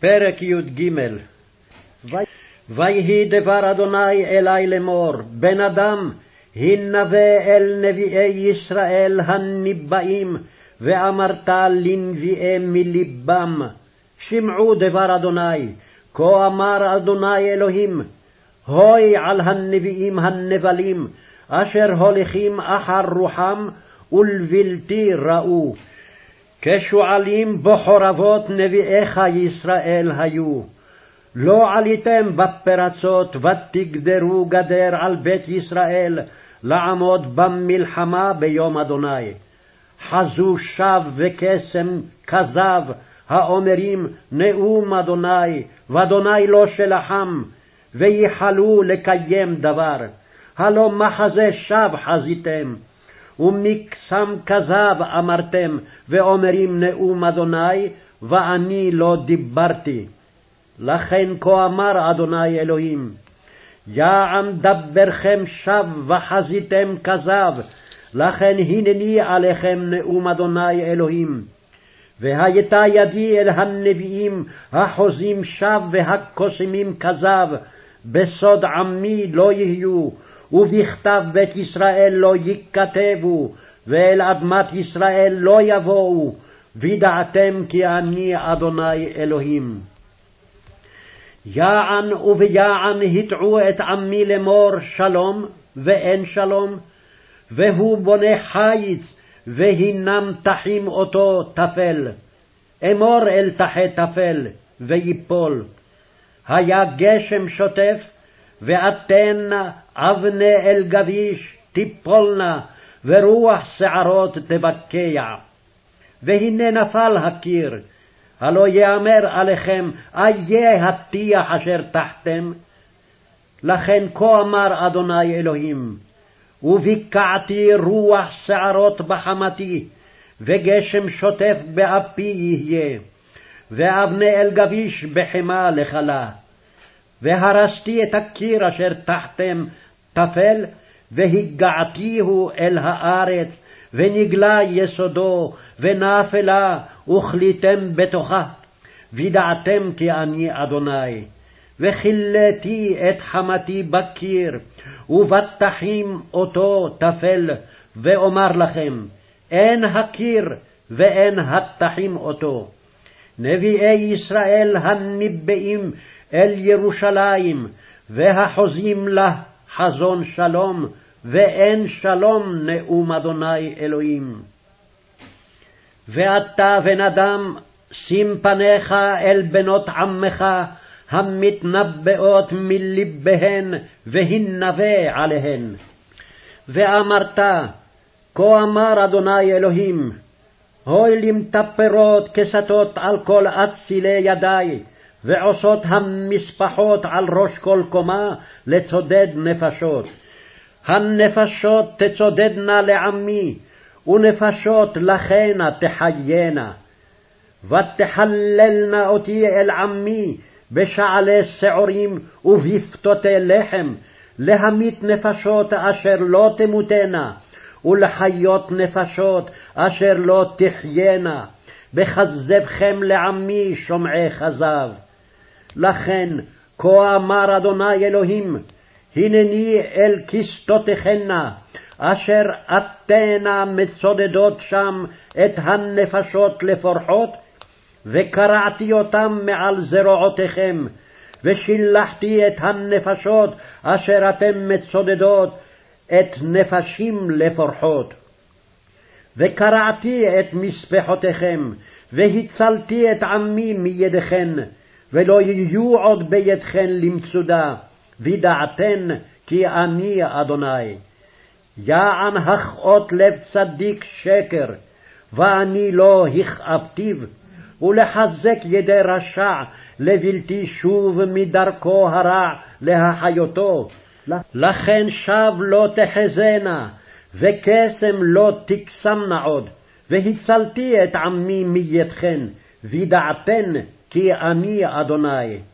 פרק י"ג ויהי דבר אדוני אלי לאמור, בן אדם, הנבא אל נביאי ישראל הניבאים, ואמרת לנביאי מלבם, שמעו דבר אדוני, כה אמר אדוני אלוהים, הוי על הנביאים הנבלים, אשר הולכים אחר רוחם, ולבלתי ראו. כשועלים בחורבות נביאיך ישראל היו. לא עליתם בפרצות ותגדרו גדר על בית ישראל לעמוד במלחמה ביום אדוני. חזו שב וקסם כזב האומרים נאום אדוני ואדוני לא שלחם וייחלו לקיים דבר. הלא מחזה שב חזיתם ומקסם כזב אמרתם, ואומרים נאום אדוני, ואני לא דיברתי. לכן כה אמר אדוני אלוהים, יען דברכם שב וחזיתם כזב, לכן הנני עליכם נאום אדוני אלוהים. והייתה ידי אל הנביאים החוזים שב והקוסמים כזב, בסוד עמי לא יהיו, ובכתב בית ישראל לא ייכתבו, ואל אדמת ישראל לא יבואו, וידעתם כי אני אדוני אלוהים. יען וביען הטעו את עמי לאמור שלום, ואין שלום, והוא בונה חיץ, והינם תחים אותו תפל. אמור אל תחי תפל, ויפול. היה גשם שוטף, ואתנה אבני אל גביש תיפולנה, ורוח שערות תבקע. והנה נפל הקיר, הלא יאמר עליכם, איה הטיח אשר תחתם. לכן כה אמר אדוני אלוהים, וביקעתי רוח שערות בחמתי, וגשם שוטף באפי יהיה, ואבני אל גביש בחמה לכלה. והרסתי את הקיר אשר תחתם תפל, והגעתיהו אל הארץ, ונגלה יסודו, ונאפלה, וכליתם בתוכה. וידעתם כי אני אדוני. וכילאתי את חמתי בקיר, ובטחים אותו תפל, ואומר לכם, אין הקיר ואין הטחים אותו. נביאי ישראל הניבאים אל ירושלים, והחוזים לה חזון שלום, ואין שלום נאום אדוני אלוהים. ואתה בן אדם, שים פניך אל בנות עמך, המתנבאות מלבהן, והנבא עליהן. ואמרת, כה אמר אדוני אלוהים, הוי למטפרות כסתות על כל אצילי ידי, ועושות המספחות על ראש כל קומה לצודד נפשות. הנפשות תצודדנה לעמי, ונפשות לכנה תחיינה. ותחללנה אותי אל עמי בשעלי שעורים ובפתותי לחם, להמית נפשות אשר לא תמותנה, ולחיות נפשות אשר לא תחיינה, בכזבכם לעמי שומעי כזב. לכן, כה אמר אדוני אלוהים, הנני אל כסתותיכנה, אשר אתנה מצודדות שם את הנפשות לפורחות, וקרעתי אותם מעל זרועותיכם, ושילחתי את הנפשות אשר אתם מצודדות את נפשים לפורחות. וקרעתי את מספחותיכם, והצלתי את עמי מידכן, ולא יהיו עוד בידכן למצודה, וידעתן כי אני אדוני. יען הכאות לב צדיק שקר, ואני לא הכאבתיו, ולחזק ידי רשע, לבלתי שוב מדרכו הרע להחיותו. לכן שב לא תחזנה, וקסם לא תקסמנה עוד, והצלתי את עמי מידכן, וידעתן כי אני אדוני.